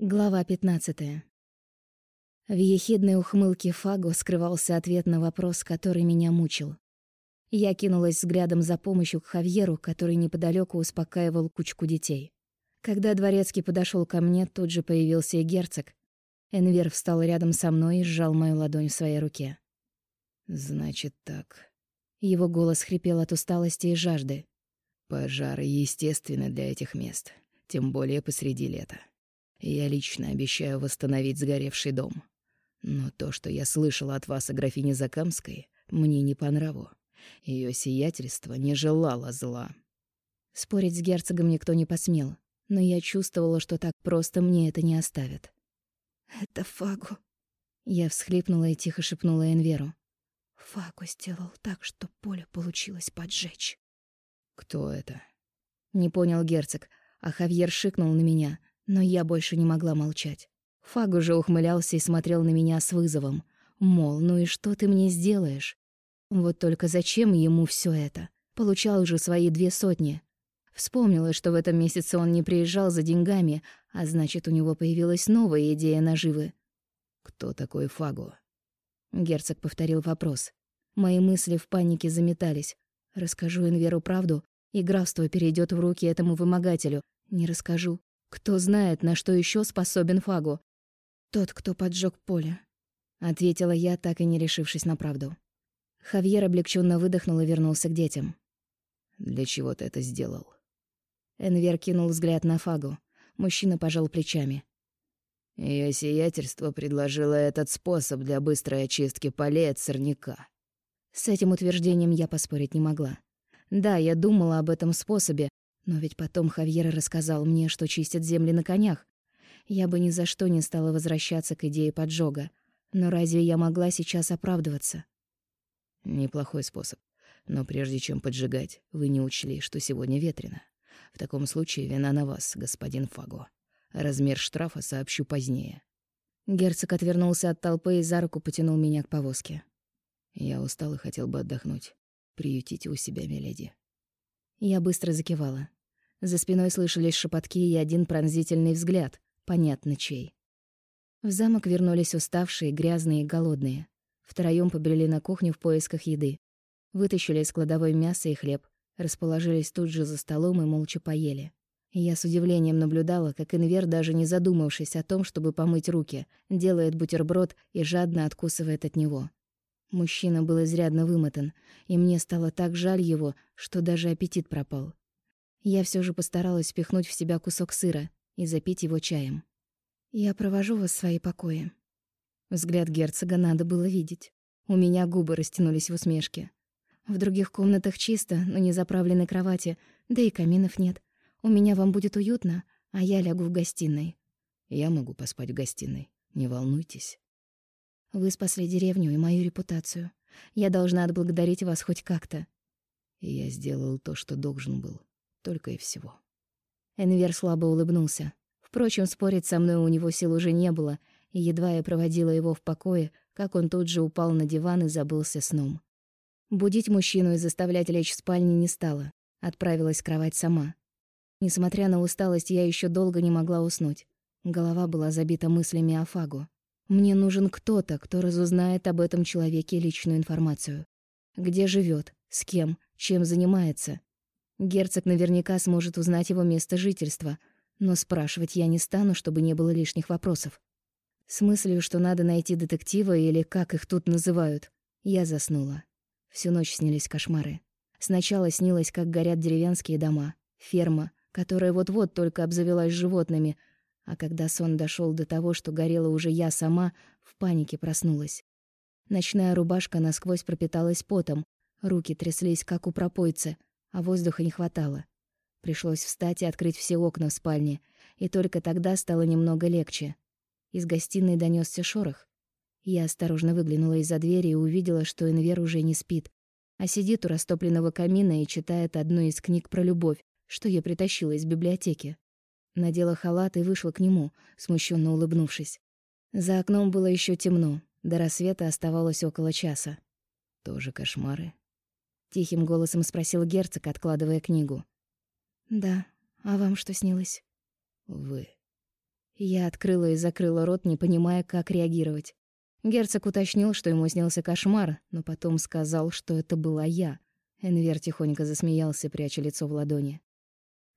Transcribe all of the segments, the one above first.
Глава 15. В ехидной ухмылке Фаго скрывался ответ на вопрос, который меня мучил. Я кинулась взглядом за помощью к Хавьеру, который неподалеку успокаивал кучку детей. Когда дворецкий подошел ко мне, тут же появился и герцог. Энвер встал рядом со мной и сжал мою ладонь в своей руке. «Значит так». Его голос хрипел от усталости и жажды. «Пожары естественны для этих мест, тем более посреди лета. Я лично обещаю восстановить сгоревший дом. Но то, что я слышала от вас о графине Закамской, мне не по нраву. Её сиятельство не желало зла. Спорить с герцогом никто не посмел, но я чувствовала, что так просто мне это не оставят. «Это Фагу». Я всхлипнула и тихо шепнула Энверу. Фагу сделал так, что поле получилось поджечь. «Кто это?» Не понял герцог, а Хавьер шикнул на меня, но я больше не могла молчать. Фаг уже ухмылялся и смотрел на меня с вызовом. Мол, ну и что ты мне сделаешь? Вот только зачем ему все это? Получал уже свои две сотни. Вспомнила, что в этом месяце он не приезжал за деньгами, а значит, у него появилась новая идея наживы. «Кто такой Фагу?» Герцог повторил вопрос. Мои мысли в панике заметались. Расскажу Инверу правду, и графство перейдет в руки этому вымогателю. Не расскажу. Кто знает, на что еще способен Фагу? Тот, кто поджег поле, ответила я, так и не решившись на правду. Хавьер облегченно выдохнул и вернулся к детям. Для чего ты это сделал? Энвер кинул взгляд на Фагу. Мужчина пожал плечами. Её сиятельство предложило этот способ для быстрой очистки полей от сорняка. С этим утверждением я поспорить не могла. Да, я думала об этом способе, но ведь потом Хавьер рассказал мне, что чистят земли на конях. Я бы ни за что не стала возвращаться к идее поджога. Но разве я могла сейчас оправдываться? Неплохой способ. Но прежде чем поджигать, вы не учли, что сегодня ветрено. В таком случае вина на вас, господин Фаго. Размер штрафа сообщу позднее. Герцог отвернулся от толпы и за руку потянул меня к повозке. Я устал и хотел бы отдохнуть. Приютите у себя, миледи. Я быстро закивала. За спиной слышались шепотки и один пронзительный взгляд, понятно чей. В замок вернулись уставшие, грязные и голодные. Втроём побрели на кухню в поисках еды. Вытащили из кладовой мясо и хлеб, расположились тут же за столом и молча поели. Я с удивлением наблюдала, как Инвер, даже не задумавшись о том, чтобы помыть руки, делает бутерброд и жадно откусывает от него. Мужчина был изрядно вымотан, и мне стало так жаль его, что даже аппетит пропал. Я все же постаралась впихнуть в себя кусок сыра и запить его чаем. «Я провожу вас в свои покои». Взгляд герцога надо было видеть. У меня губы растянулись в усмешке. В других комнатах чисто, но не заправлены кровати, да и каминов нет. У меня вам будет уютно, а я лягу в гостиной. Я могу поспать в гостиной, не волнуйтесь. Вы спасли деревню и мою репутацию. Я должна отблагодарить вас хоть как-то. я сделал то, что должен был. Только и всего. Энвер слабо улыбнулся. Впрочем, спорить со мной у него сил уже не было, и едва я проводила его в покое, как он тут же упал на диван и забылся сном. Будить мужчину и заставлять лечь в спальне не стала. Отправилась в кровать сама. Несмотря на усталость, я еще долго не могла уснуть. Голова была забита мыслями о Фагу. Мне нужен кто-то, кто разузнает об этом человеке личную информацию. Где живет, с кем, чем занимается. Герцог наверняка сможет узнать его место жительства, но спрашивать я не стану, чтобы не было лишних вопросов. С мыслью, что надо найти детектива или как их тут называют, я заснула. Всю ночь снились кошмары. Сначала снилось, как горят деревенские дома, ферма, которая вот-вот только обзавелась животными, а когда сон дошел до того, что горела уже я сама, в панике проснулась. Ночная рубашка насквозь пропиталась потом, руки тряслись, как у пропойца — а воздуха не хватало. Пришлось встать и открыть все окна в спальне, и только тогда стало немного легче. Из гостиной донесся шорох. Я осторожно выглянула из-за двери и увидела, что Энвер уже не спит, а сидит у растопленного камина и читает одну из книг про любовь, что я притащила из библиотеки. Надела халат и вышла к нему, смущенно улыбнувшись. За окном было еще темно, до рассвета оставалось около часа. Тоже кошмары, Тихим голосом спросил герцог, откладывая книгу. «Да, а вам что снилось?» «Вы». Я открыла и закрыла рот, не понимая, как реагировать. Герцог уточнил, что ему снился кошмар, но потом сказал, что это была я. Энвер тихонько засмеялся, пряча лицо в ладони.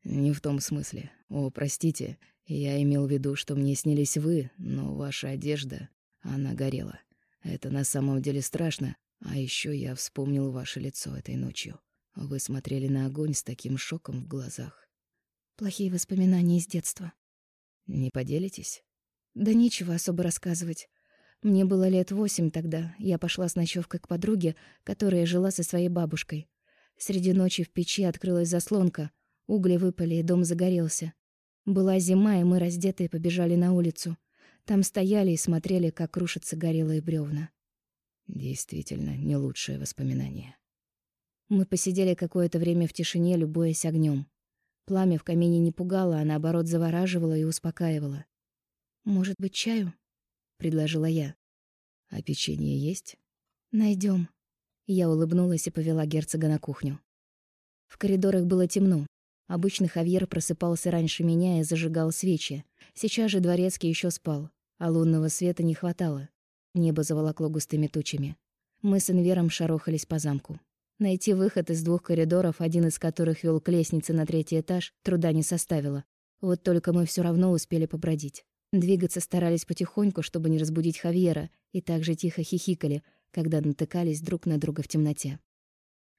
«Не в том смысле. О, простите, я имел в виду, что мне снились вы, но ваша одежда, она горела. Это на самом деле страшно, а еще я вспомнил ваше лицо этой ночью. Вы смотрели на огонь с таким шоком в глазах. Плохие воспоминания из детства. Не поделитесь? Да нечего особо рассказывать. Мне было лет восемь тогда. Я пошла с ночевкой к подруге, которая жила со своей бабушкой. Среди ночи в печи открылась заслонка. Угли выпали, и дом загорелся. Была зима, и мы раздетые побежали на улицу. Там стояли и смотрели, как рушатся горелые бревна. Действительно, не лучшее воспоминание. Мы посидели какое-то время в тишине, любуясь огнем. Пламя в камине не пугало, а наоборот завораживало и успокаивало. «Может быть, чаю?» предложила я. А печенье есть? Найдем. Я улыбнулась и повела герцога на кухню. В коридорах было темно. Обычно Хавьер просыпался раньше меня и зажигал свечи. Сейчас же дворецкий еще спал, а лунного света не хватало. Небо заволокло густыми тучами. Мы с Инвером шарохались по замку. Найти выход из двух коридоров, один из которых вел к лестнице на третий этаж, труда не составило. Вот только мы все равно успели побродить. Двигаться старались потихоньку, чтобы не разбудить Хавьера, и также тихо хихикали, когда натыкались друг на друга в темноте.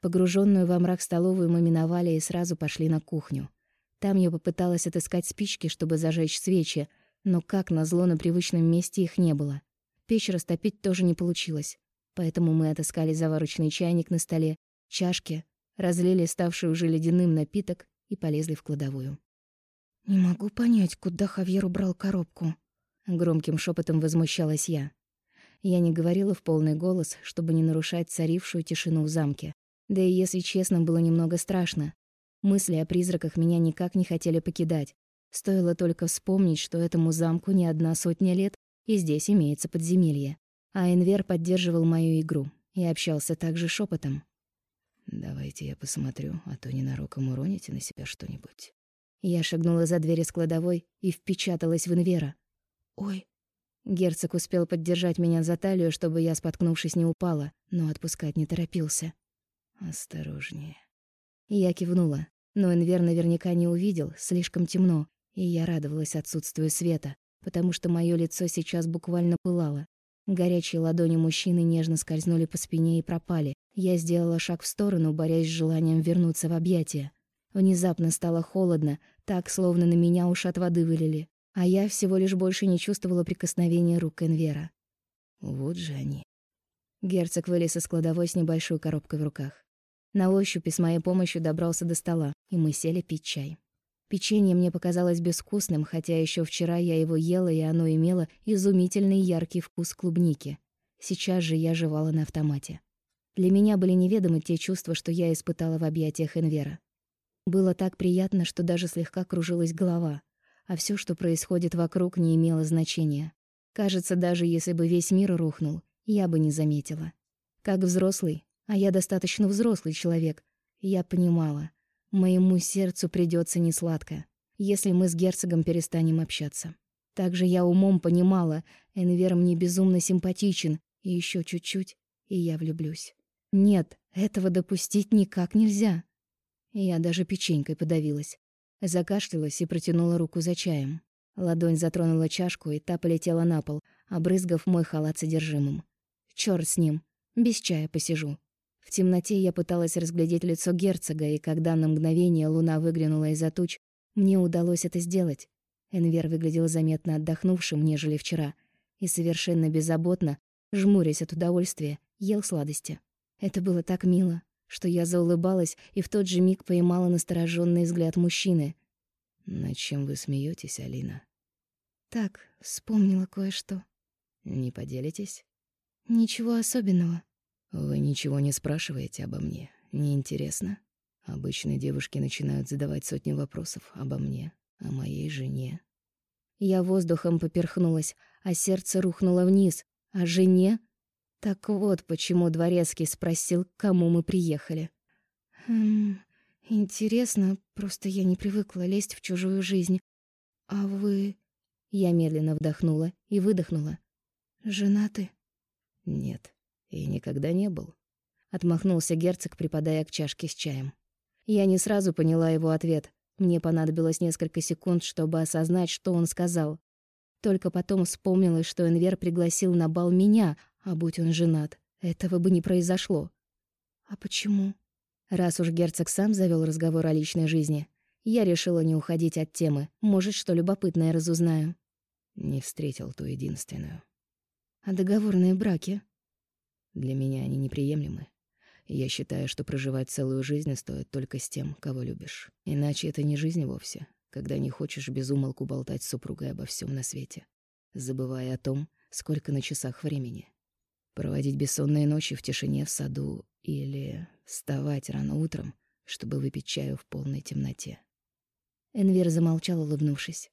Погруженную во мрак столовую мы миновали и сразу пошли на кухню. Там я попыталась отыскать спички, чтобы зажечь свечи, но как назло на привычном месте их не было. Печь растопить тоже не получилось, поэтому мы отыскали заварочный чайник на столе, чашки, разлили ставший уже ледяным напиток и полезли в кладовую. «Не могу понять, куда Хавьер убрал коробку», — громким шепотом возмущалась я. Я не говорила в полный голос, чтобы не нарушать царившую тишину в замке. Да и, если честно, было немного страшно. Мысли о призраках меня никак не хотели покидать. Стоило только вспомнить, что этому замку не одна сотня лет, и здесь имеется подземелье. А Энвер поддерживал мою игру и общался также шепотом. «Давайте я посмотрю, а то ненароком уроните на себя что-нибудь». Я шагнула за дверь из кладовой и впечаталась в Инвера. «Ой!» Герцог успел поддержать меня за талию, чтобы я, споткнувшись, не упала, но отпускать не торопился. «Осторожнее». Я кивнула, но Инвер наверняка не увидел, слишком темно, и я радовалась отсутствию света, потому что моё лицо сейчас буквально пылало. Горячие ладони мужчины нежно скользнули по спине и пропали. Я сделала шаг в сторону, борясь с желанием вернуться в объятия. Внезапно стало холодно, так, словно на меня уж от воды вылили, а я всего лишь больше не чувствовала прикосновения рук Энвера. Вот же они. Герцог вылез из кладовой с небольшой коробкой в руках. На ощупь с моей помощью добрался до стола, и мы сели пить чай. Печенье мне показалось безвкусным, хотя еще вчера я его ела, и оно имело изумительный яркий вкус клубники. Сейчас же я жевала на автомате. Для меня были неведомы те чувства, что я испытала в объятиях Энвера. Было так приятно, что даже слегка кружилась голова, а все, что происходит вокруг, не имело значения. Кажется, даже если бы весь мир рухнул, я бы не заметила. Как взрослый, а я достаточно взрослый человек, я понимала, моему сердцу придется несладко, если мы с герцогом перестанем общаться. Также я умом понимала, Энвер мне безумно симпатичен, и еще чуть-чуть, и я влюблюсь. Нет, этого допустить никак нельзя. Я даже печенькой подавилась. Закашлялась и протянула руку за чаем. Ладонь затронула чашку, и та полетела на пол, обрызгав мой халат содержимым. Чёрт с ним, без чая посижу. В темноте я пыталась разглядеть лицо герцога, и когда на мгновение луна выглянула из-за туч, мне удалось это сделать. Энвер выглядел заметно отдохнувшим, нежели вчера, и совершенно беззаботно, жмурясь от удовольствия, ел сладости. Это было так мило, что я заулыбалась и в тот же миг поймала настороженный взгляд мужчины. «Над чем вы смеетесь, Алина?» «Так, вспомнила кое-что». «Не поделитесь?» «Ничего особенного». «Вы ничего не спрашиваете обо мне? Неинтересно?» Обычно девушки начинают задавать сотни вопросов обо мне, о моей жене. Я воздухом поперхнулась, а сердце рухнуло вниз. О жене? Так вот, почему дворецкий спросил, к кому мы приехали. Хм, интересно, просто я не привыкла лезть в чужую жизнь. А вы... Я медленно вдохнула и выдохнула. «Женаты?» «Нет, и никогда не был», — отмахнулся герцог, припадая к чашке с чаем. Я не сразу поняла его ответ. Мне понадобилось несколько секунд, чтобы осознать, что он сказал. Только потом вспомнилось, что Энвер пригласил на бал меня, а будь он женат, этого бы не произошло. «А почему?» Раз уж герцог сам завёл разговор о личной жизни, я решила не уходить от темы. Может, что любопытное разузнаю. Не встретил ту единственную. А договорные браки? Для меня они неприемлемы. Я считаю, что проживать целую жизнь стоит только с тем, кого любишь. Иначе это не жизнь вовсе, когда не хочешь без умолку болтать с супругой обо всем на свете, забывая о том, сколько на часах времени. Проводить бессонные ночи в тишине в саду или вставать рано утром, чтобы выпить чаю в полной темноте. Энвер замолчал, улыбнувшись.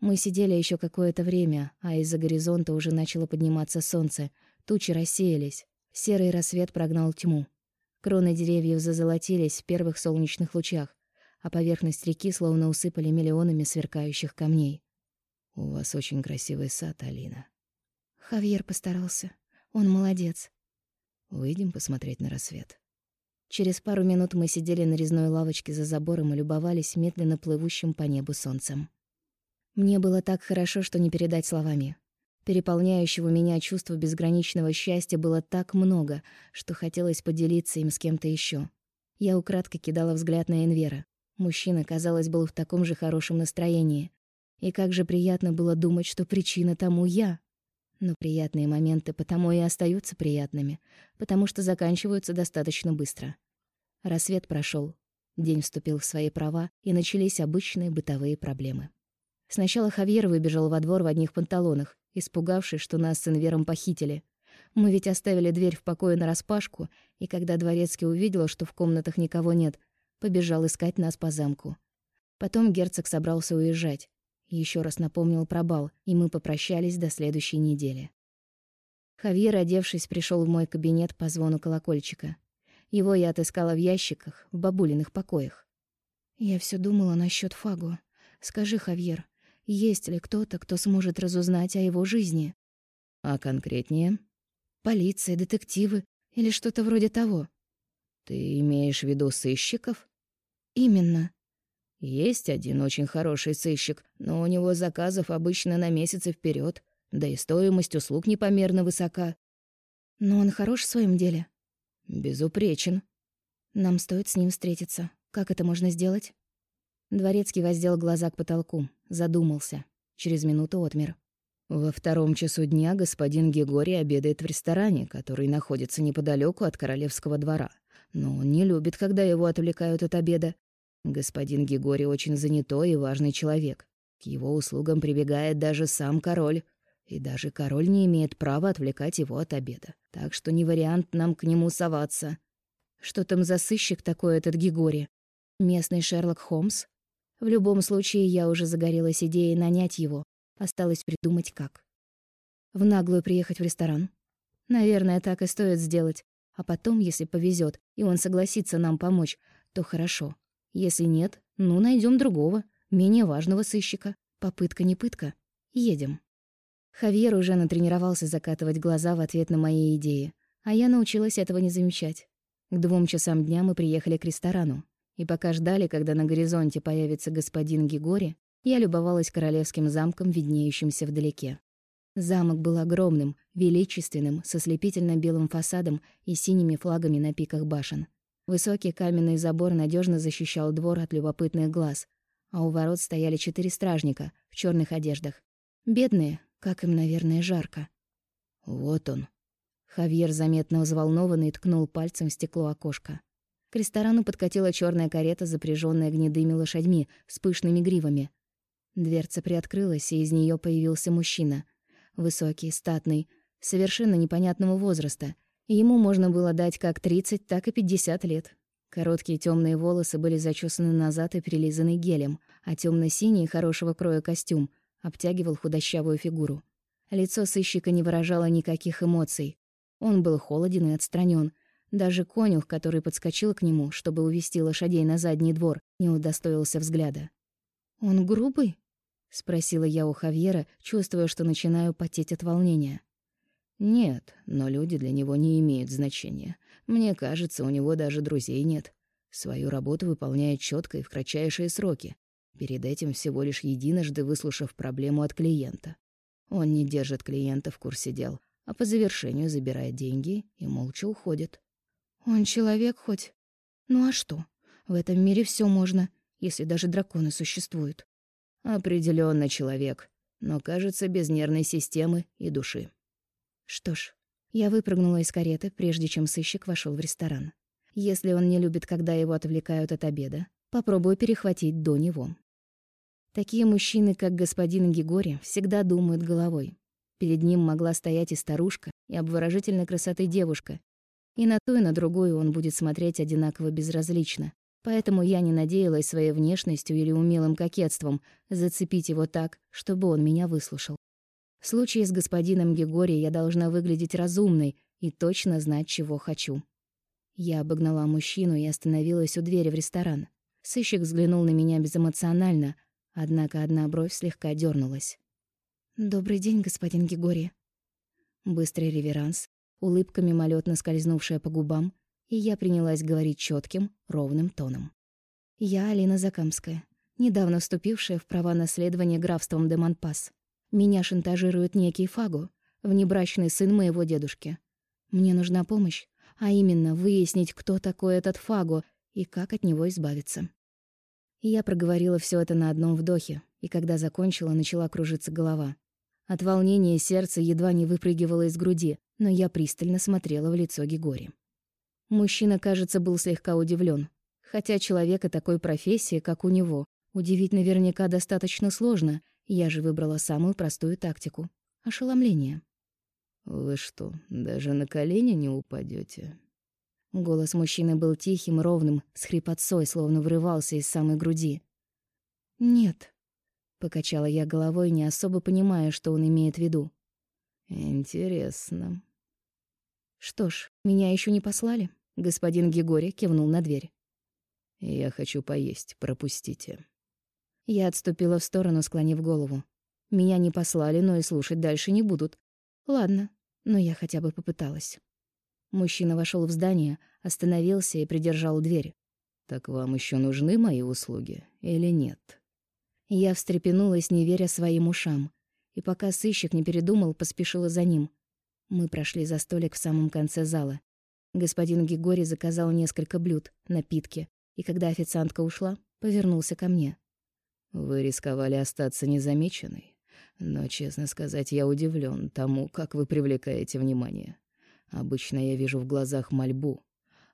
Мы сидели еще какое-то время, а из-за горизонта уже начало подниматься солнце, тучи рассеялись, серый рассвет прогнал тьму. Кроны деревьев зазолотились в первых солнечных лучах, а поверхность реки словно усыпали миллионами сверкающих камней. «У вас очень красивый сад, Алина». Хавьер постарался. Он молодец. Выйдем посмотреть на рассвет. Через пару минут мы сидели на резной лавочке за забором и любовались медленно плывущим по небу солнцем. Мне было так хорошо, что не передать словами. Переполняющего меня чувства безграничного счастья было так много, что хотелось поделиться им с кем-то еще. Я украдкой кидала взгляд на Энвера. Мужчина, казалось, был в таком же хорошем настроении. И как же приятно было думать, что причина тому я. Но приятные моменты потому и остаются приятными, потому что заканчиваются достаточно быстро. Рассвет прошел, день вступил в свои права, и начались обычные бытовые проблемы. Сначала Хавьер выбежал во двор в одних панталонах, испугавшись, что нас с Инвером похитили. Мы ведь оставили дверь в покое нараспашку, и когда дворецкий увидел, что в комнатах никого нет, побежал искать нас по замку. Потом герцог собрался уезжать. Еще раз напомнил про бал, и мы попрощались до следующей недели. Хавьер, одевшись, пришел в мой кабинет по звону колокольчика. Его я отыскала в ящиках, в бабулиных покоях. Я все думала насчет Фагу. Скажи, Хавьер, есть ли кто-то, кто сможет разузнать о его жизни? А конкретнее? Полиция, детективы или что-то вроде того. Ты имеешь в виду сыщиков? Именно. Есть один очень хороший сыщик, но у него заказов обычно на месяцы вперед, да и стоимость услуг непомерно высока. Но он хорош в своем деле. Безупречен. Нам стоит с ним встретиться. Как это можно сделать? Дворецкий воздел глаза к потолку, задумался. Через минуту отмер. Во втором часу дня господин Гегорий обедает в ресторане, который находится неподалеку от королевского двора. Но он не любит, когда его отвлекают от обеда. Господин Гегорий очень занятой и важный человек. К его услугам прибегает даже сам король. И даже король не имеет права отвлекать его от обеда. Так что не вариант нам к нему соваться. Что там за сыщик такой этот Гегорий? Местный Шерлок Холмс? В любом случае, я уже загорелась идеей нанять его. Осталось придумать, как. В наглую приехать в ресторан. Наверное, так и стоит сделать. А потом, если повезет, и он согласится нам помочь, то хорошо. Если нет, ну, найдем другого, менее важного сыщика. Попытка не пытка. Едем. Хавьер уже натренировался закатывать глаза в ответ на мои идеи, а я научилась этого не замечать. К двум часам дня мы приехали к ресторану. И пока ждали, когда на горизонте появится господин Гигори, я любовалась королевским замком, виднеющимся вдалеке. Замок был огромным, величественным, со слепительно-белым фасадом и синими флагами на пиках башен. Высокий каменный забор надежно защищал двор от любопытных глаз, а у ворот стояли четыре стражника в черных одеждах. Бедные, как им, наверное, жарко. «Вот он». Хавьер заметно взволнованный ткнул пальцем в стекло окошка. Ресторану подкатила черная карета, запряженная гнедыми лошадьми с пышными гривами. Дверца приоткрылась, и из нее появился мужчина. Высокий, статный, совершенно непонятного возраста. Ему можно было дать как 30, так и 50 лет. Короткие темные волосы были зачесаны назад и прилизаны гелем, а темно синий хорошего кроя костюм обтягивал худощавую фигуру. Лицо сыщика не выражало никаких эмоций. Он был холоден и отстранен, даже конюх, который подскочил к нему, чтобы увести лошадей на задний двор, не удостоился взгляда. «Он грубый?» спросила я у Хавьера, чувствуя, что начинаю потеть от волнения. Нет, но люди для него не имеют значения. Мне кажется, у него даже друзей нет. Свою работу выполняет четко и в кратчайшие сроки. Перед этим всего лишь единожды выслушав проблему от клиента. Он не держит клиента в курсе дел, а по завершению забирает деньги и молча уходит. Он человек хоть? Ну а что? В этом мире все можно, если даже драконы существуют. Определенно человек, но, кажется, без нервной системы и души. Что ж, я выпрыгнула из кареты, прежде чем сыщик вошел в ресторан. Если он не любит, когда его отвлекают от обеда, попробую перехватить до него. Такие мужчины, как господин Гигори, всегда думают головой. Перед ним могла стоять и старушка, и обворожительной красоты девушка. И на ту, и на другую он будет смотреть одинаково безразлично. Поэтому я не надеялась своей внешностью или умелым кокетством зацепить его так, чтобы он меня выслушал. В случае с господином Гегори я должна выглядеть разумной и точно знать, чего хочу. Я обогнала мужчину и остановилась у двери в ресторан. Сыщик взглянул на меня безэмоционально, Однако одна бровь слегка дернулась. «Добрый день, господин Гигори». Быстрый реверанс, улыбка мимолетно скользнувшая по губам, и я принялась говорить четким, ровным тоном. «Я Алина Закамская, недавно вступившая в права наследования графством де Монпас. Меня шантажирует некий Фагу, внебрачный сын моего дедушки. Мне нужна помощь, а именно выяснить, кто такой этот Фагу и как от него избавиться». Я проговорила все это на одном вдохе, и когда закончила, начала кружиться голова. От волнения сердце едва не выпрыгивало из груди, но я пристально смотрела в лицо Гигори. Мужчина, кажется, был слегка удивлен, хотя человека такой профессии, как у него, удивить наверняка достаточно сложно, я же выбрала самую простую тактику — ошеломление. «Вы что, даже на колени не упадете? Голос мужчины был тихим, ровным, с хрипотцой, словно врывался из самой груди. «Нет», — покачала я головой, не особо понимая, что он имеет в виду. «Интересно». «Что ж, меня еще не послали?» Господин Гегори кивнул на дверь. «Я хочу поесть, пропустите». Я отступила в сторону, склонив голову. Меня не послали, но и слушать дальше не будут. Ладно, но я хотя бы попыталась. Мужчина вошел в здание, остановился и придержал дверь. «Так вам еще нужны мои услуги или нет?» Я встрепенулась, не веря своим ушам, и пока сыщик не передумал, поспешила за ним. Мы прошли за столик в самом конце зала. Господин Гигори заказал несколько блюд, напитки, и когда официантка ушла, повернулся ко мне. «Вы рисковали остаться незамеченной, но, честно сказать, я удивлен тому, как вы привлекаете внимание. Обычно я вижу в глазах мольбу,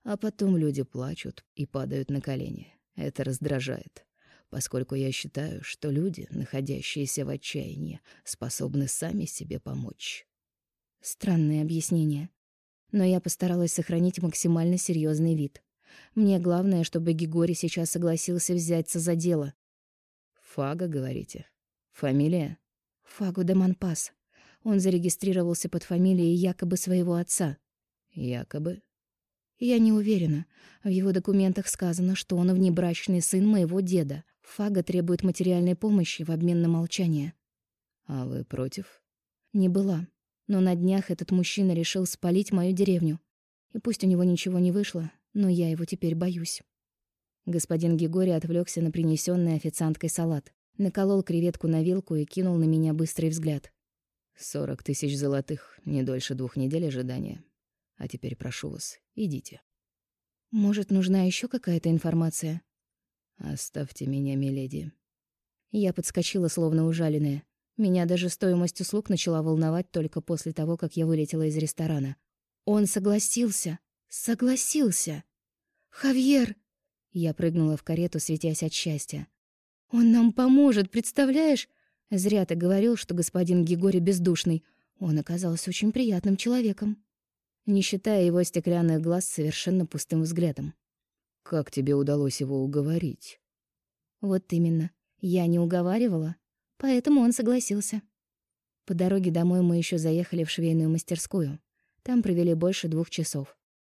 а потом люди плачут и падают на колени. Это раздражает, поскольку я считаю, что люди, находящиеся в отчаянии, способны сами себе помочь. Странное объяснение. Но я постаралась сохранить максимально серьезный вид. Мне главное, чтобы Гигори сейчас согласился взяться за дело. Фага, говорите? Фамилия? Фагу де Манпас. Он зарегистрировался под фамилией якобы своего отца. Якобы? Я не уверена. В его документах сказано, что он внебрачный сын моего деда. Фага требует материальной помощи в обмен на молчание. А вы против? Не была. Но на днях этот мужчина решил спалить мою деревню. И пусть у него ничего не вышло, но я его теперь боюсь. Господин Гигорий отвлекся на принесенный официанткой салат, наколол креветку на вилку и кинул на меня быстрый взгляд. Сорок тысяч золотых, не дольше двух недель ожидания. А теперь прошу вас, идите. Может, нужна еще какая-то информация? Оставьте меня, миледи. Я подскочила, словно ужаленная. Меня даже стоимость услуг начала волновать только после того, как я вылетела из ресторана. Он согласился. Согласился. Хавьер! Я прыгнула в карету, светясь от счастья. Он нам поможет, представляешь? Зря ты говорил, что господин Гигори бездушный. Он оказался очень приятным человеком. Не считая его стеклянных глаз совершенно пустым взглядом. «Как тебе удалось его уговорить?» «Вот именно. Я не уговаривала, поэтому он согласился». По дороге домой мы еще заехали в швейную мастерскую. Там провели больше двух часов.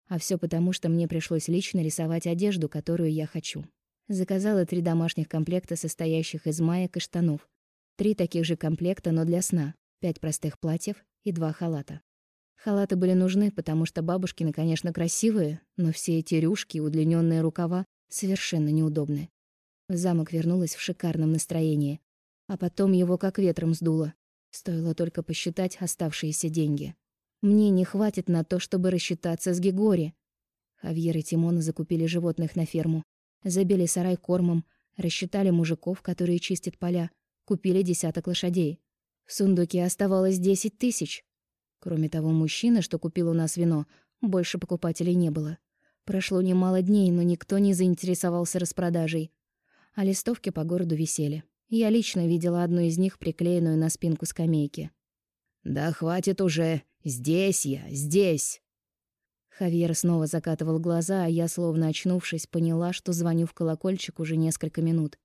А все потому, что мне пришлось лично рисовать одежду, которую я хочу. Заказала три домашних комплекта, состоящих из маек и штанов, Три таких же комплекта, но для сна, пять простых платьев и два халата. Халаты были нужны, потому что бабушкины, конечно, красивые, но все эти рюшки и удлинённые рукава совершенно неудобны. В замок вернулась в шикарном настроении, а потом его как ветром сдуло. Стоило только посчитать оставшиеся деньги. Мне не хватит на то, чтобы рассчитаться с Гегори. Хавьер и Тимона закупили животных на ферму, забили сарай кормом, рассчитали мужиков, которые чистят поля, купили десяток лошадей. В сундуке оставалось десять тысяч. Кроме того, мужчина, что купил у нас вино, больше покупателей не было. Прошло немало дней, но никто не заинтересовался распродажей. А листовки по городу висели. Я лично видела одну из них, приклеенную на спинку скамейки. «Да хватит уже! Здесь я! Здесь!» Хавьер снова закатывал глаза, а я, словно очнувшись, поняла, что звоню в колокольчик уже несколько минут.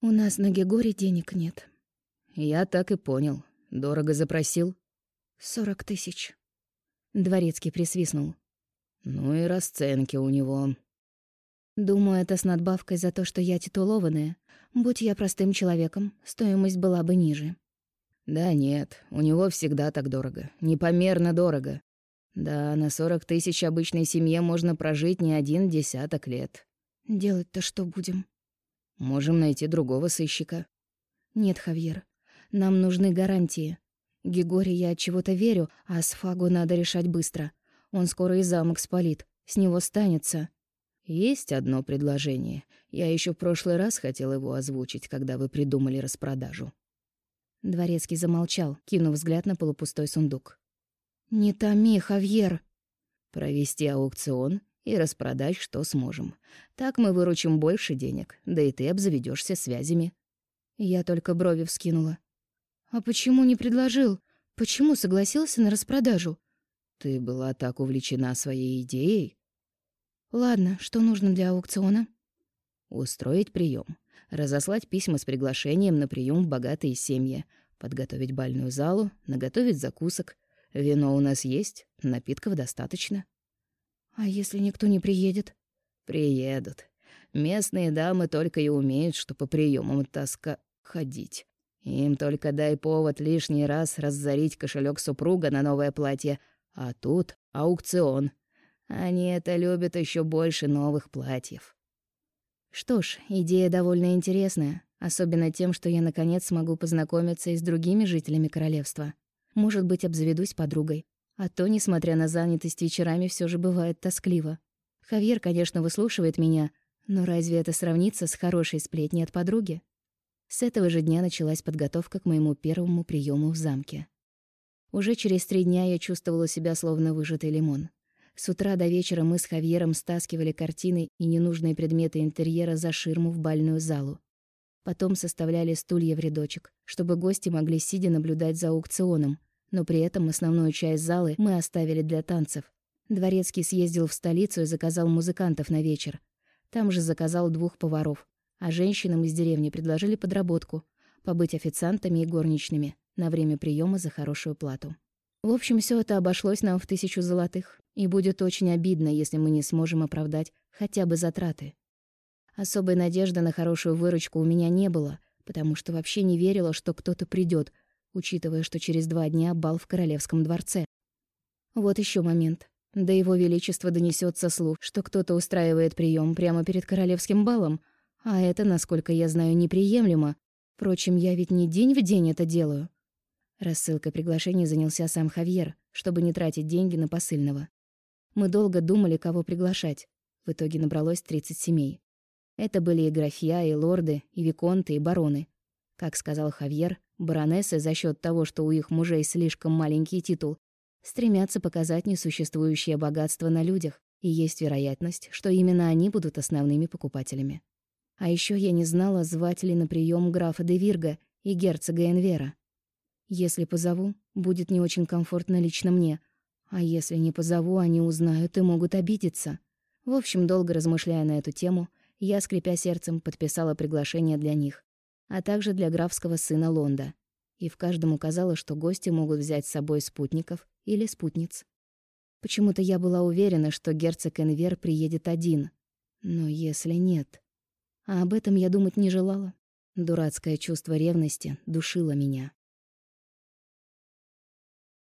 «У нас на Гегоре денег нет». «Я так и понял. Дорого запросил?» «Сорок тысяч». Дворецкий присвистнул. «Ну и расценки у него». «Думаю, это с надбавкой за то, что я титулованная. Будь я простым человеком, стоимость была бы ниже». «Да нет, у него всегда так дорого. Непомерно дорого. Да, на сорок тысяч обычной семье можно прожить не один десяток лет». «Делать-то что будем?» Можем найти другого сыщика. Нет, Хавьер. Нам нужны гарантии. Гегоре я от чего-то верю, а с Фагу надо решать быстро. Он скоро и замок спалит. С него станется. Есть одно предложение. Я еще в прошлый раз хотел его озвучить, когда вы придумали распродажу. Дворецкий замолчал, кинув взгляд на полупустой сундук. «Не томи, Хавьер!» «Провести аукцион и распродать, что сможем. Так мы выручим больше денег, да и ты обзаведешься связями». Я только брови вскинула. «А почему не предложил? Почему согласился на распродажу?» «Ты была так увлечена своей идеей?» «Ладно, что нужно для аукциона?» «Устроить прием, разослать письма с приглашением на прием в богатые семьи, подготовить бальную залу, наготовить закусок. Вино у нас есть, напитков достаточно». А если никто не приедет? Приедут. Местные дамы только и умеют, что по приемам тоска ходить. Им только дай повод лишний раз разорить кошелек супруга на новое платье, а тут аукцион. Они это любят еще больше новых платьев. Что ж, идея довольно интересная, особенно тем, что я наконец смогу познакомиться и с другими жителями королевства. Может быть, обзаведусь подругой. А то, несмотря на занятость вечерами, все же бывает тоскливо. Хавьер, конечно, выслушивает меня, но разве это сравнится с хорошей сплетней от подруги? С этого же дня началась подготовка к моему первому приему в замке. Уже через три дня я чувствовала себя словно выжатый лимон. С утра до вечера мы с Хавьером стаскивали картины и ненужные предметы интерьера за ширму в бальную залу. Потом составляли стулья в рядочек, чтобы гости могли сидя наблюдать за аукционом, но при этом основную часть залы мы оставили для танцев. Дворецкий съездил в столицу и заказал музыкантов на вечер. Там же заказал двух поваров, а женщинам из деревни предложили подработку — побыть официантами и горничными на время приема за хорошую плату. В общем, все это обошлось нам в тысячу золотых, и будет очень обидно, если мы не сможем оправдать хотя бы затраты. Особой надежды на хорошую выручку у меня не было, потому что вообще не верила, что кто-то придет, учитывая, что через два дня бал в королевском дворце. Вот еще момент. До его величества донесется слух, что кто-то устраивает прием прямо перед королевским балом, а это, насколько я знаю, неприемлемо. Впрочем, я ведь не день в день это делаю. Рассылкой приглашений занялся сам Хавьер, чтобы не тратить деньги на посыльного. Мы долго думали, кого приглашать. В итоге набралось 30 семей. Это были и графья, и лорды, и виконты, и бароны. Как сказал Хавьер, Баронессы за счет того, что у их мужей слишком маленький титул, стремятся показать несуществующее богатство на людях, и есть вероятность, что именно они будут основными покупателями. А еще я не знала, звать ли на прием графа де Вирга и герцога Энвера. Если позову, будет не очень комфортно лично мне, а если не позову, они узнают и могут обидеться. В общем, долго размышляя на эту тему, я, скрипя сердцем, подписала приглашение для них а также для графского сына Лонда. И в каждом указала, что гости могут взять с собой спутников или спутниц. Почему-то я была уверена, что герцог Энвер приедет один. Но если нет... А об этом я думать не желала. Дурацкое чувство ревности душило меня.